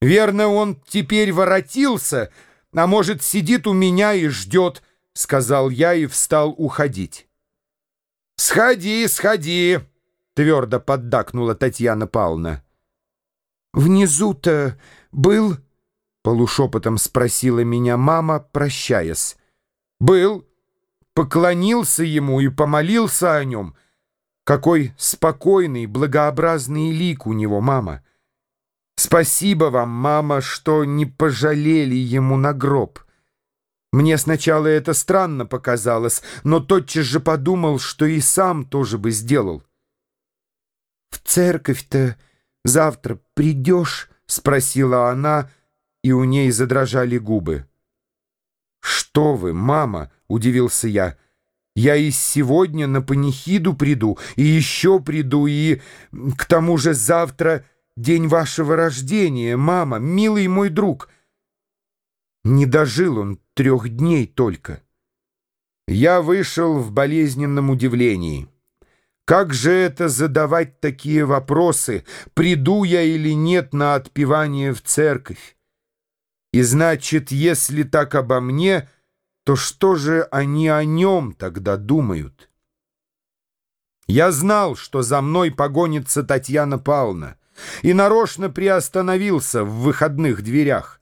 Верно, он теперь воротился, а может, сидит у меня и ждет, — сказал я и встал уходить. «Сходи, сходи!» — твердо поддакнула Татьяна Павловна. «Внизу-то был?» — полушепотом спросила меня мама, прощаясь. «Был. Поклонился ему и помолился о нем. Какой спокойный, благообразный лик у него, мама!» Спасибо вам, мама, что не пожалели ему на гроб. Мне сначала это странно показалось, но тотчас же подумал, что и сам тоже бы сделал. «В церковь-то завтра придешь?» — спросила она, и у ней задрожали губы. «Что вы, мама?» — удивился я. «Я и сегодня на панихиду приду, и еще приду, и к тому же завтра...» День вашего рождения, мама, милый мой друг. Не дожил он трех дней только. Я вышел в болезненном удивлении. Как же это задавать такие вопросы, приду я или нет на отпевание в церковь? И значит, если так обо мне, то что же они о нем тогда думают? Я знал, что за мной погонится Татьяна Павловна и нарочно приостановился в выходных дверях.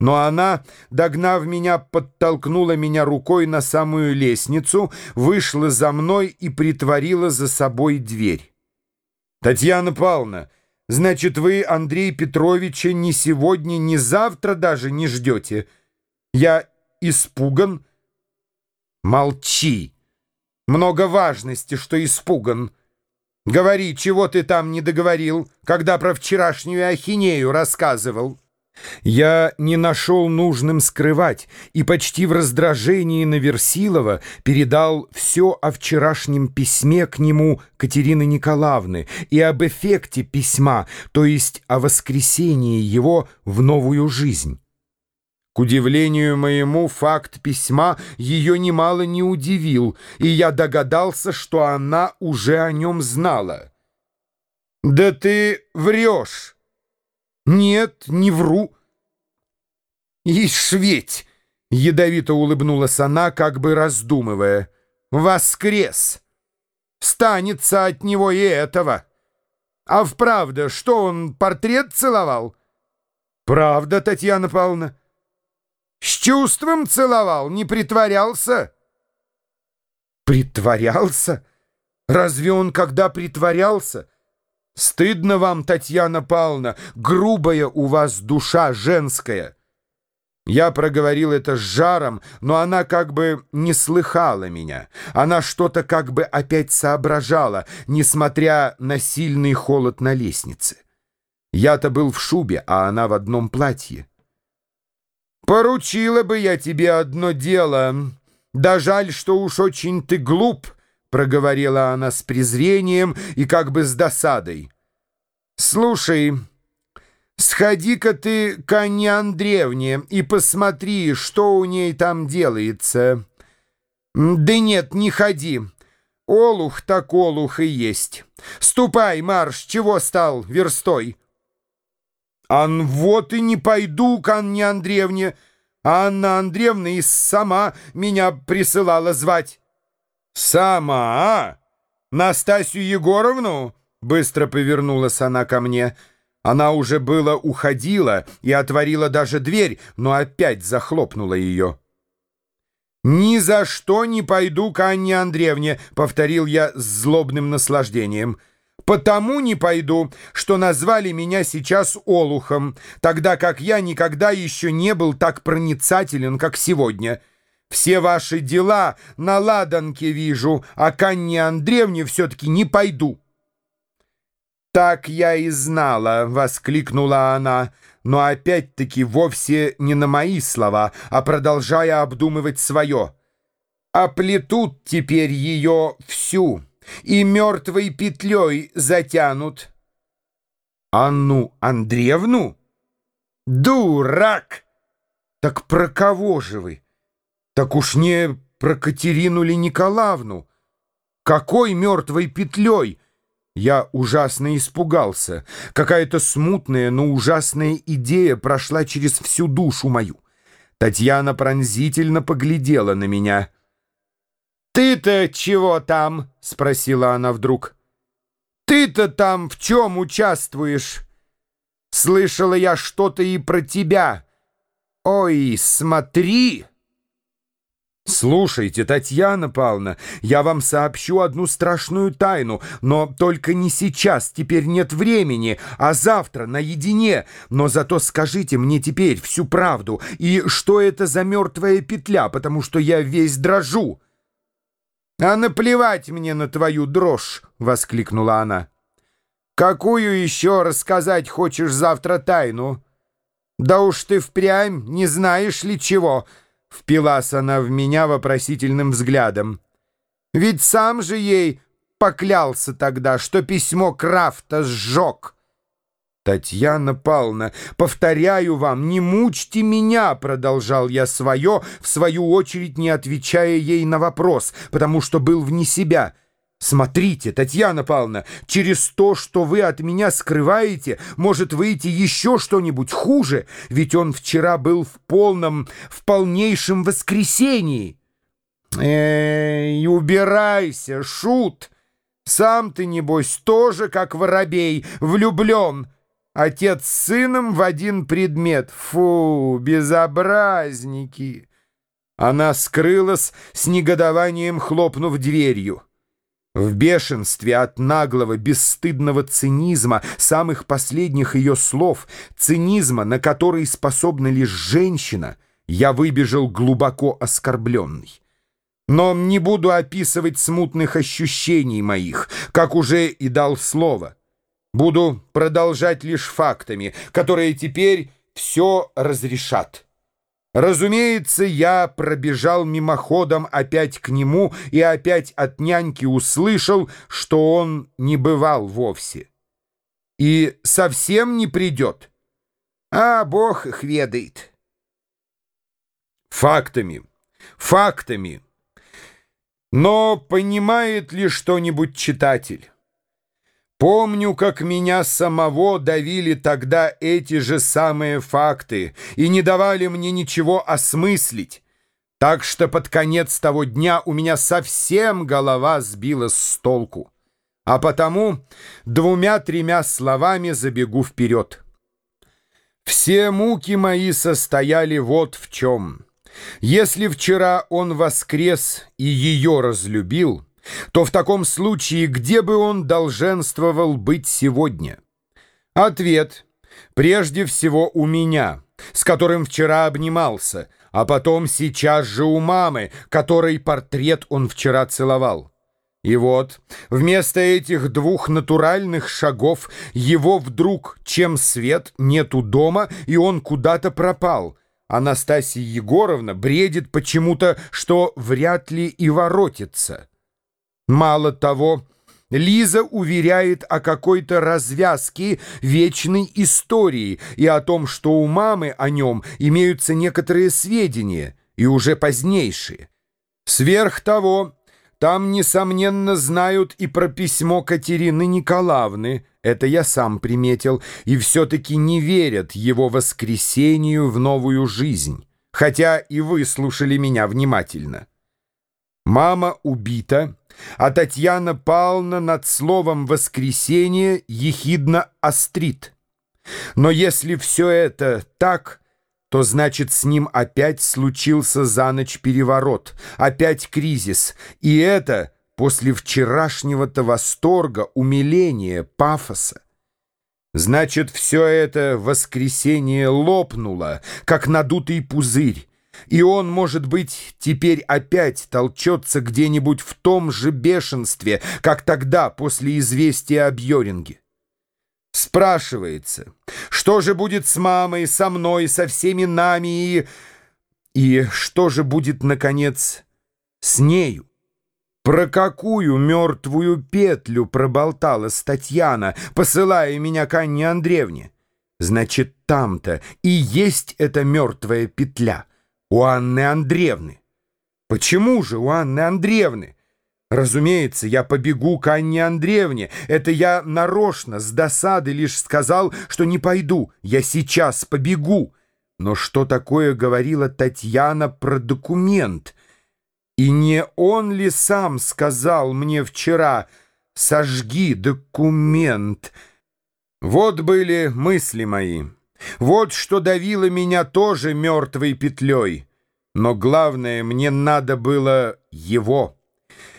Но она, догнав меня, подтолкнула меня рукой на самую лестницу, вышла за мной и притворила за собой дверь. «Татьяна Павловна, значит, вы Андрей Петровича ни сегодня, ни завтра даже не ждете? Я испуган?» «Молчи! Много важности, что испуган!» Говори, чего ты там не договорил, когда про вчерашнюю ахинею рассказывал?» Я не нашел нужным скрывать и почти в раздражении на Версилова передал все о вчерашнем письме к нему Катерины Николаевны и об эффекте письма, то есть о воскресении его в новую жизнь. К удивлению моему, факт письма ее немало не удивил, и я догадался, что она уже о нем знала. «Да ты врешь!» «Нет, не вру». «Ишь ведь!» — ядовито улыбнулась она, как бы раздумывая. «Воскрес! Станется от него и этого! А вправду, что он портрет целовал?» «Правда, Татьяна Павловна?» С чувством целовал, не притворялся. Притворялся? Разве он когда притворялся? Стыдно вам, Татьяна Павловна, грубая у вас душа женская. Я проговорил это с жаром, но она как бы не слыхала меня. Она что-то как бы опять соображала, несмотря на сильный холод на лестнице. Я-то был в шубе, а она в одном платье. «Поручила бы я тебе одно дело. Да жаль, что уж очень ты глуп», — проговорила она с презрением и как бы с досадой. «Слушай, сходи-ка ты к Анне Андреевне и посмотри, что у ней там делается». «Да нет, не ходи. Олух так олух и есть. Ступай, марш, чего стал верстой?» «Ан вот и не пойду к Анне Андреевне. Анна Андреевна и сама меня присылала звать». «Сама? Настасью Егоровну?» Быстро повернулась она ко мне. Она уже было уходила и отворила даже дверь, но опять захлопнула ее. «Ни за что не пойду к Анне Андреевне», — повторил я с злобным наслаждением. Потому не пойду, что назвали меня сейчас Олухом, тогда как я никогда еще не был так проницателен, как сегодня. Все ваши дела на ладанке вижу, а к Анне Андреевне все-таки не пойду». «Так я и знала», — воскликнула она, но опять-таки вовсе не на мои слова, а продолжая обдумывать свое. «Оплетут теперь ее всю» и мертвой петлей затянут. Анну Андреевну? Дурак! Так про кого же вы? Так уж не про Катерину ли Николаевну? Какой мертвой петлей? Я ужасно испугался. Какая-то смутная, но ужасная идея прошла через всю душу мою. Татьяна пронзительно поглядела на меня. «Ты-то чего там?» — спросила она вдруг. «Ты-то там в чем участвуешь? Слышала я что-то и про тебя. Ой, смотри!» «Слушайте, Татьяна Павловна, я вам сообщу одну страшную тайну, но только не сейчас, теперь нет времени, а завтра наедине. Но зато скажите мне теперь всю правду, и что это за мертвая петля, потому что я весь дрожу». «А наплевать мне на твою дрожь!» — воскликнула она. «Какую еще рассказать хочешь завтра тайну? Да уж ты впрямь не знаешь ли чего?» Впилась она в меня вопросительным взглядом. Ведь сам же ей поклялся тогда, что письмо Крафта сжег. «Татьяна Павловна, повторяю вам, не мучьте меня!» Продолжал я свое, в свою очередь не отвечая ей на вопрос, потому что был вне себя — Смотрите, Татьяна Павловна, через то, что вы от меня скрываете, может выйти еще что-нибудь хуже, ведь он вчера был в полном, в полнейшем воскресении. Эй, убирайся, шут! Сам ты, небось, тоже, как воробей, влюблен. Отец с сыном в один предмет. Фу, безобразники!» Она скрылась с негодованием, хлопнув дверью. В бешенстве от наглого, бесстыдного цинизма самых последних ее слов, цинизма, на который способна лишь женщина, я выбежал глубоко оскорбленный. Но не буду описывать смутных ощущений моих, как уже и дал слово. Буду продолжать лишь фактами, которые теперь все разрешат. Разумеется, я пробежал мимоходом опять к нему и опять от няньки услышал, что он не бывал вовсе. И совсем не придет. А Бог их ведает. Фактами, фактами. Но понимает ли что-нибудь читатель? Помню, как меня самого давили тогда эти же самые факты и не давали мне ничего осмыслить. Так что под конец того дня у меня совсем голова сбилась с толку. А потому двумя-тремя словами забегу вперед. Все муки мои состояли вот в чем. Если вчера он воскрес и ее разлюбил — то в таком случае где бы он долженствовал быть сегодня? Ответ прежде всего у меня, с которым вчера обнимался, а потом сейчас же у мамы, которой портрет он вчера целовал. И вот, вместо этих двух натуральных шагов его вдруг, чем свет, нету дома, и он куда-то пропал. Анастасия Егоровна бредит почему-то, что вряд ли и воротится. Мало того, Лиза уверяет о какой-то развязке вечной истории и о том, что у мамы о нем имеются некоторые сведения, и уже позднейшие. Сверх того, там, несомненно, знают и про письмо Катерины Николаевны, это я сам приметил, и все-таки не верят его воскресению в новую жизнь, хотя и выслушали меня внимательно. Мама убита, а Татьяна Павловна над словом «воскресенье» ехидно острит. Но если все это так, то значит с ним опять случился за ночь переворот, опять кризис, и это после вчерашнего-то восторга, умиления, пафоса. Значит, все это воскресенье лопнуло, как надутый пузырь, и он, может быть, теперь опять толчется где-нибудь в том же бешенстве, как тогда, после известия о Бьоринге. Спрашивается, что же будет с мамой, со мной, со всеми нами и... И что же будет, наконец, с нею? Про какую мертвую петлю проболталась Татьяна, посылая меня к Анне Андреевне? Значит, там-то и есть эта мертвая петля — у Анны Андреевны. Почему же у Анны Андреевны? Разумеется, я побегу к Анне Андреевне. Это я нарочно, с досады лишь сказал, что не пойду. Я сейчас побегу. Но что такое говорила Татьяна про документ? И не он ли сам сказал мне вчера «Сожги документ»? Вот были мысли мои. Вот что давило меня тоже мертвой петлей. Но главное, мне надо было его.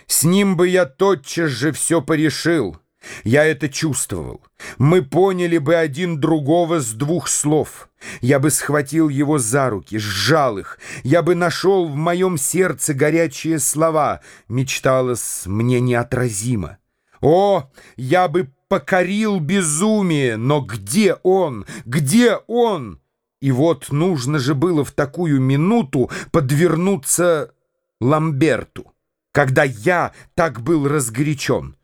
С ним бы я тотчас же все порешил. Я это чувствовал. Мы поняли бы один другого с двух слов. Я бы схватил его за руки, сжал их. Я бы нашел в моем сердце горячие слова. Мечталось мне неотразимо. О, я бы покорил безумие, но где он? Где он? И вот нужно же было в такую минуту подвернуться Ламберту, когда я так был разгорячен.